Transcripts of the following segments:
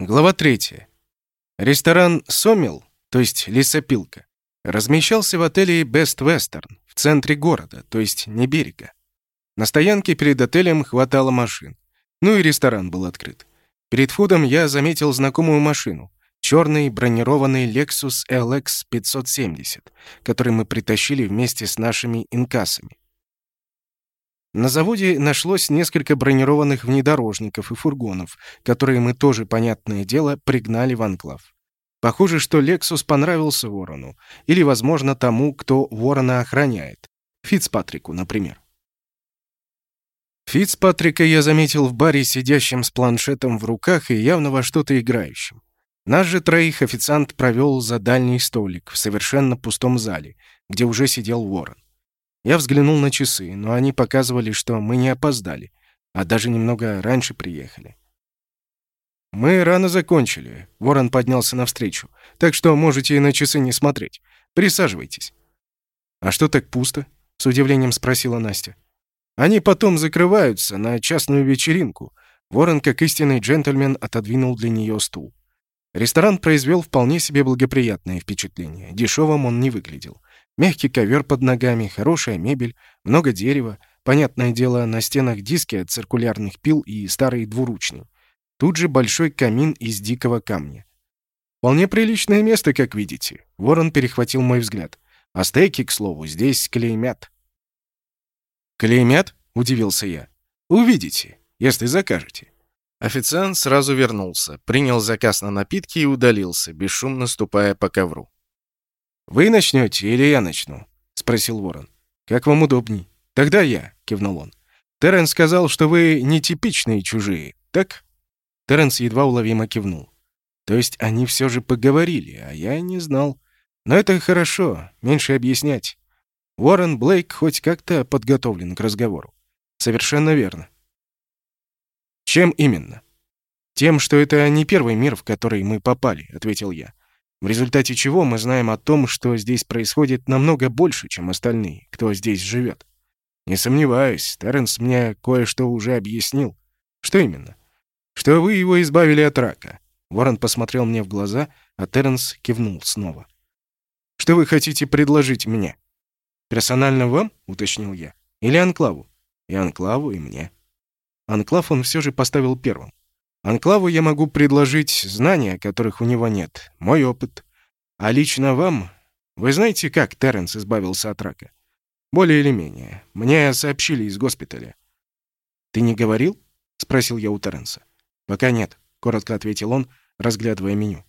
Глава 3. Ресторан «Сомел», то есть «Лесопилка», размещался в отеле «Бест Вестерн» в центре города, то есть не берега. На стоянке перед отелем хватало машин. Ну и ресторан был открыт. Перед входом я заметил знакомую машину. Черный бронированный Lexus LX 570, который мы притащили вместе с нашими инкассами. На заводе нашлось несколько бронированных внедорожников и фургонов, которые мы тоже, понятное дело, пригнали в анклав. Похоже, что Лексус понравился Ворону, или, возможно, тому, кто Ворона охраняет. Фицпатрику, например. Фицпатрика я заметил в баре, сидящим с планшетом в руках и явно во что-то играющим. Нас же троих официант провел за дальний столик в совершенно пустом зале, где уже сидел Ворон. Я взглянул на часы, но они показывали, что мы не опоздали, а даже немного раньше приехали. «Мы рано закончили», — Ворон поднялся навстречу, «так что можете и на часы не смотреть. Присаживайтесь». «А что так пусто?» — с удивлением спросила Настя. «Они потом закрываются на частную вечеринку». Ворон, как истинный джентльмен, отодвинул для нее стул. Ресторан произвел вполне себе благоприятное впечатление. Дешевым он не выглядел. Мягкий ковер под ногами, хорошая мебель, много дерева. Понятное дело, на стенах диски от циркулярных пил и старые двуручные. Тут же большой камин из дикого камня. Вполне приличное место, как видите. Ворон перехватил мой взгляд. А стейки, к слову, здесь клеймят. «Клеймят?» — удивился я. «Увидите, если закажете». Официант сразу вернулся, принял заказ на напитки и удалился, бесшумно ступая по ковру. «Вы начнете или я начну?» — спросил Ворон. «Как вам удобней?» «Тогда я», — кивнул он. «Терренс сказал, что вы нетипичные чужие, так?» Терренс едва уловимо кивнул. «То есть они все же поговорили, а я не знал. Но это хорошо, меньше объяснять. Уоррен Блейк хоть как-то подготовлен к разговору». «Совершенно верно». «Чем именно?» «Тем, что это не первый мир, в который мы попали», — ответил я в результате чего мы знаем о том, что здесь происходит намного больше, чем остальные, кто здесь живет. Не сомневаюсь, Терренс мне кое-что уже объяснил. Что именно? Что вы его избавили от рака. Ворон посмотрел мне в глаза, а Терренс кивнул снова. Что вы хотите предложить мне? Персонально вам, уточнил я, или Анклаву? И Анклаву, и мне. Анклав он все же поставил первым. Анклаву я могу предложить знания, которых у него нет, мой опыт. А лично вам... Вы знаете, как Терренс избавился от рака? Более или менее. Мне сообщили из госпиталя. «Ты не говорил?» — спросил я у Терренса. «Пока нет», — коротко ответил он, разглядывая меню.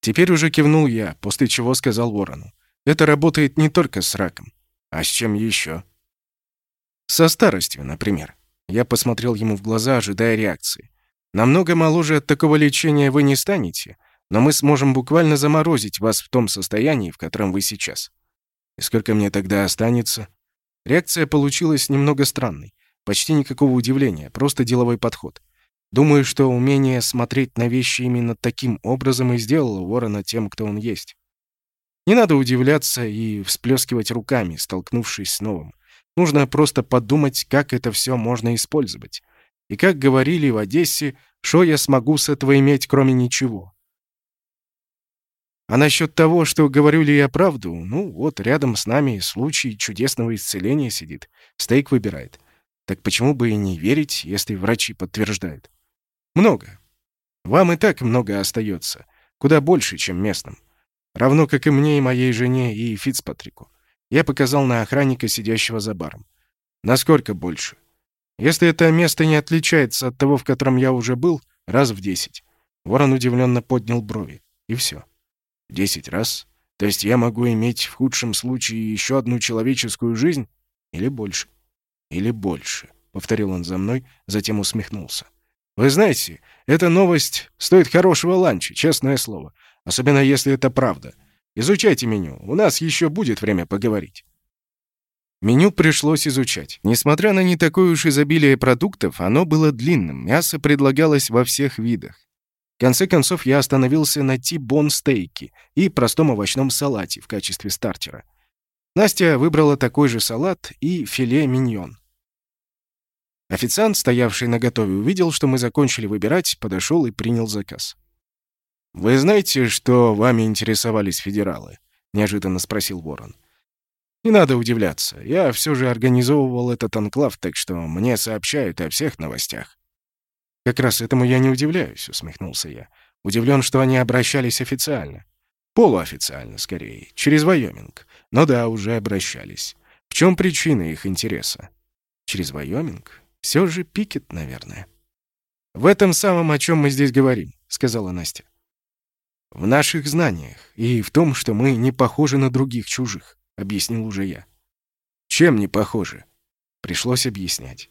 Теперь уже кивнул я, после чего сказал Ворону. «Это работает не только с раком. А с чем еще?» «Со старостью, например». Я посмотрел ему в глаза, ожидая реакции. Намного моложе от такого лечения вы не станете, но мы сможем буквально заморозить вас в том состоянии, в котором вы сейчас. И сколько мне тогда останется? Реакция получилась немного странной. Почти никакого удивления, просто деловой подход. Думаю, что умение смотреть на вещи именно таким образом и сделало Ворона тем, кто он есть. Не надо удивляться и всплескивать руками, столкнувшись с новым. Нужно просто подумать, как это все можно использовать. И как говорили в Одессе, что я смогу с этого иметь, кроме ничего? А насчет того, что говорю ли я правду, ну вот рядом с нами случай чудесного исцеления сидит. Стейк выбирает. Так почему бы и не верить, если врачи подтверждают? Много. Вам и так много остается. Куда больше, чем местным. Равно как и мне, и моей жене, и Фицпатрику. Я показал на охранника, сидящего за баром. Насколько больше? Если это место не отличается от того, в котором я уже был, раз в десять. Ворон удивленно поднял брови. И все. Десять раз? То есть я могу иметь в худшем случае еще одну человеческую жизнь? Или больше? Или больше, повторил он за мной, затем усмехнулся. Вы знаете, эта новость стоит хорошего ланча, честное слово. Особенно если это правда. Изучайте меню, у нас еще будет время поговорить. Меню пришлось изучать. Несмотря на не такое уж изобилие продуктов, оно было длинным, мясо предлагалось во всех видах. В конце концов, я остановился на тибон стейке и простом овощном салате в качестве стартера. Настя выбрала такой же салат и филе миньон. Официант, стоявший на готове, увидел, что мы закончили выбирать, подошел и принял заказ. «Вы знаете, что вами интересовались федералы?» — неожиданно спросил Ворон. «Не надо удивляться. Я все же организовывал этот анклав, так что мне сообщают о всех новостях». «Как раз этому я не удивляюсь», — усмехнулся я. «Удивлен, что они обращались официально. Полуофициально, скорее, через Вайоминг. Но да, уже обращались. В чем причина их интереса? Через Вайоминг? Все же Пикет, наверное». «В этом самом, о чем мы здесь говорим», — сказала Настя. «В наших знаниях и в том, что мы не похожи на других чужих», — объяснил уже я. «Чем не похожи?» Пришлось объяснять.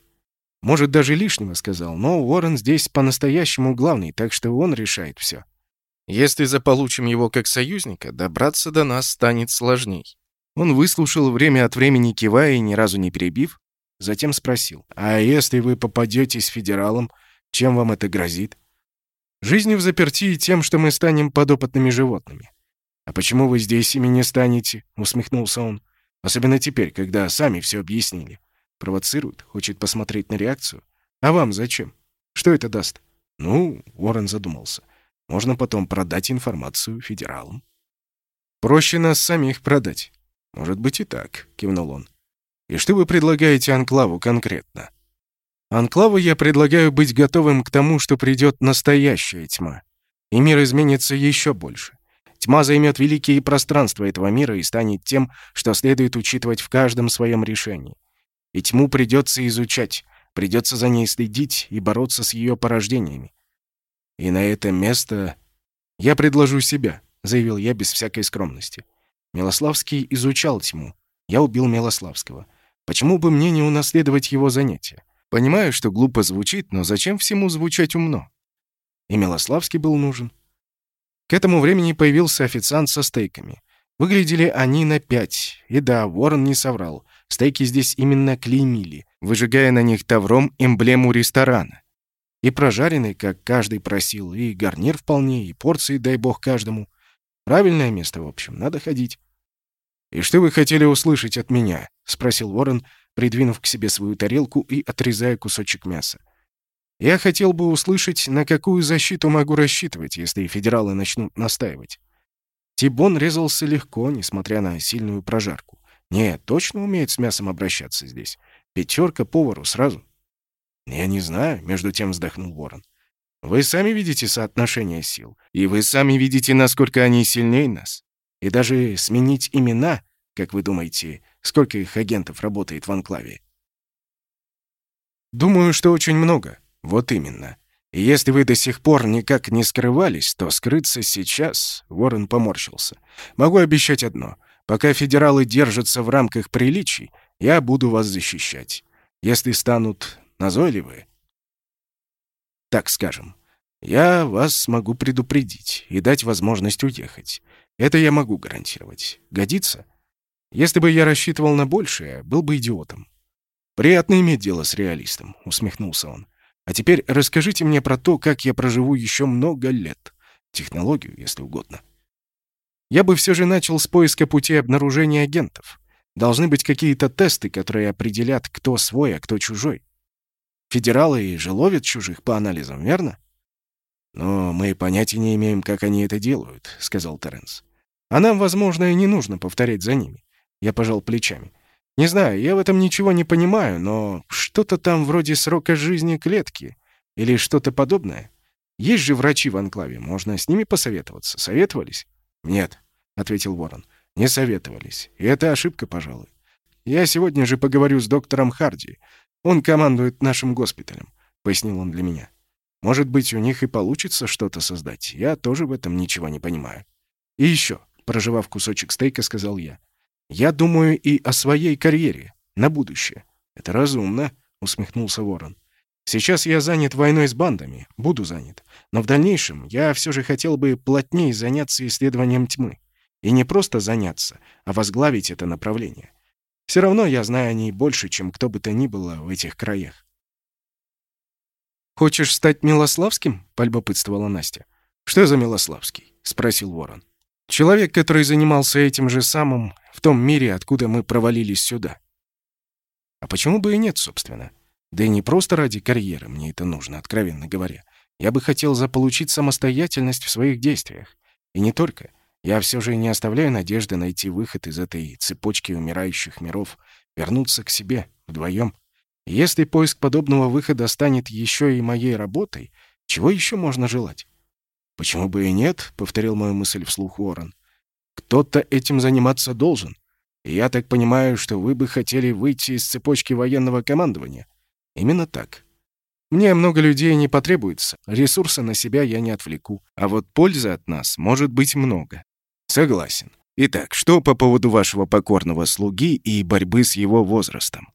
Может, даже лишнего сказал, но Уоррен здесь по-настоящему главный, так что он решает все. Если заполучим его как союзника, добраться до нас станет сложней. Он выслушал время от времени, кивая и ни разу не перебив, затем спросил, «А если вы попадетесь федералом, чем вам это грозит?» Жизнью в заперти и тем, что мы станем подопытными животными. «А почему вы здесь ими не станете?» — усмехнулся он. «Особенно теперь, когда сами все объяснили. Провоцирует, хочет посмотреть на реакцию. А вам зачем? Что это даст?» «Ну...» — Уоррен задумался. «Можно потом продать информацию федералам». «Проще нас самих продать». «Может быть и так», — кивнул он. «И что вы предлагаете Анклаву конкретно?» Анклаву я предлагаю быть готовым к тому, что придет настоящая тьма. И мир изменится еще больше. Тьма займет великие пространства этого мира и станет тем, что следует учитывать в каждом своем решении. И тьму придется изучать, придется за ней следить и бороться с ее порождениями. И на это место я предложу себя, заявил я без всякой скромности. Милославский изучал тьму. Я убил Милославского. Почему бы мне не унаследовать его занятия? Понимаю, что глупо звучит, но зачем всему звучать умно? И Милославский был нужен. К этому времени появился официант со стейками. Выглядели они на пять. И да, Ворон не соврал. Стейки здесь именно клеймили, выжигая на них тавром эмблему ресторана. И прожаренный, как каждый просил, и гарнир вполне, и порции, дай бог, каждому. Правильное место, в общем, надо ходить. «И что вы хотели услышать от меня?» — спросил Ворон, придвинув к себе свою тарелку и отрезая кусочек мяса. «Я хотел бы услышать, на какую защиту могу рассчитывать, если федералы начнут настаивать». Тибон резался легко, несмотря на сильную прожарку. Нет, точно умеет с мясом обращаться здесь. Пятерка повару сразу. «Я не знаю», — между тем вздохнул Ворон. «Вы сами видите соотношение сил, и вы сами видите, насколько они сильнее нас. И даже сменить имена, как вы думаете, Сколько их агентов работает в анклаве? Думаю, что очень много. Вот именно. И если вы до сих пор никак не скрывались, то скрыться сейчас, Ворон поморщился. Могу обещать одно. Пока федералы держатся в рамках приличий, я буду вас защищать. Если станут назойливы, так скажем, я вас смогу предупредить и дать возможность уехать. Это я могу гарантировать. Годится? Если бы я рассчитывал на большее, был бы идиотом. «Приятно иметь дело с реалистом», — усмехнулся он. «А теперь расскажите мне про то, как я проживу еще много лет. Технологию, если угодно». Я бы все же начал с поиска пути обнаружения агентов. Должны быть какие-то тесты, которые определят, кто свой, а кто чужой. Федералы же ловят чужих по анализам, верно? «Но мы понятия не имеем, как они это делают», — сказал Теренс. «А нам, возможно, и не нужно повторять за ними. Я пожал плечами. Не знаю, я в этом ничего не понимаю, но что-то там вроде срока жизни клетки или что-то подобное. Есть же врачи в анклаве, можно с ними посоветоваться. Советовались? Нет, ответил Ворон. Не советовались. И это ошибка, пожалуй. Я сегодня же поговорю с доктором Харди. Он командует нашим госпиталем, пояснил он для меня. Может быть, у них и получится что-то создать. Я тоже в этом ничего не понимаю. И еще, прожевав кусочек стейка, сказал я. Я думаю и о своей карьере, на будущее. Это разумно, усмехнулся Ворон. Сейчас я занят войной с бандами, буду занят. Но в дальнейшем я все же хотел бы плотнее заняться исследованием тьмы. И не просто заняться, а возглавить это направление. Все равно я знаю о ней больше, чем кто бы то ни было в этих краях. «Хочешь стать Милославским?» — полюбопытствовала Настя. «Что за Милославский?» — спросил Ворон. «Человек, который занимался этим же самым в том мире, откуда мы провалились сюда. А почему бы и нет, собственно? Да и не просто ради карьеры мне это нужно, откровенно говоря. Я бы хотел заполучить самостоятельность в своих действиях. И не только. Я все же не оставляю надежды найти выход из этой цепочки умирающих миров, вернуться к себе вдвоем. Если поиск подобного выхода станет еще и моей работой, чего еще можно желать? «Почему бы и нет?» — повторил мою мысль вслух Уоррен. «Кто-то этим заниматься должен. Я так понимаю, что вы бы хотели выйти из цепочки военного командования?» «Именно так. Мне много людей не потребуется, ресурсы на себя я не отвлеку, а вот пользы от нас может быть много». «Согласен. Итак, что по поводу вашего покорного слуги и борьбы с его возрастом?»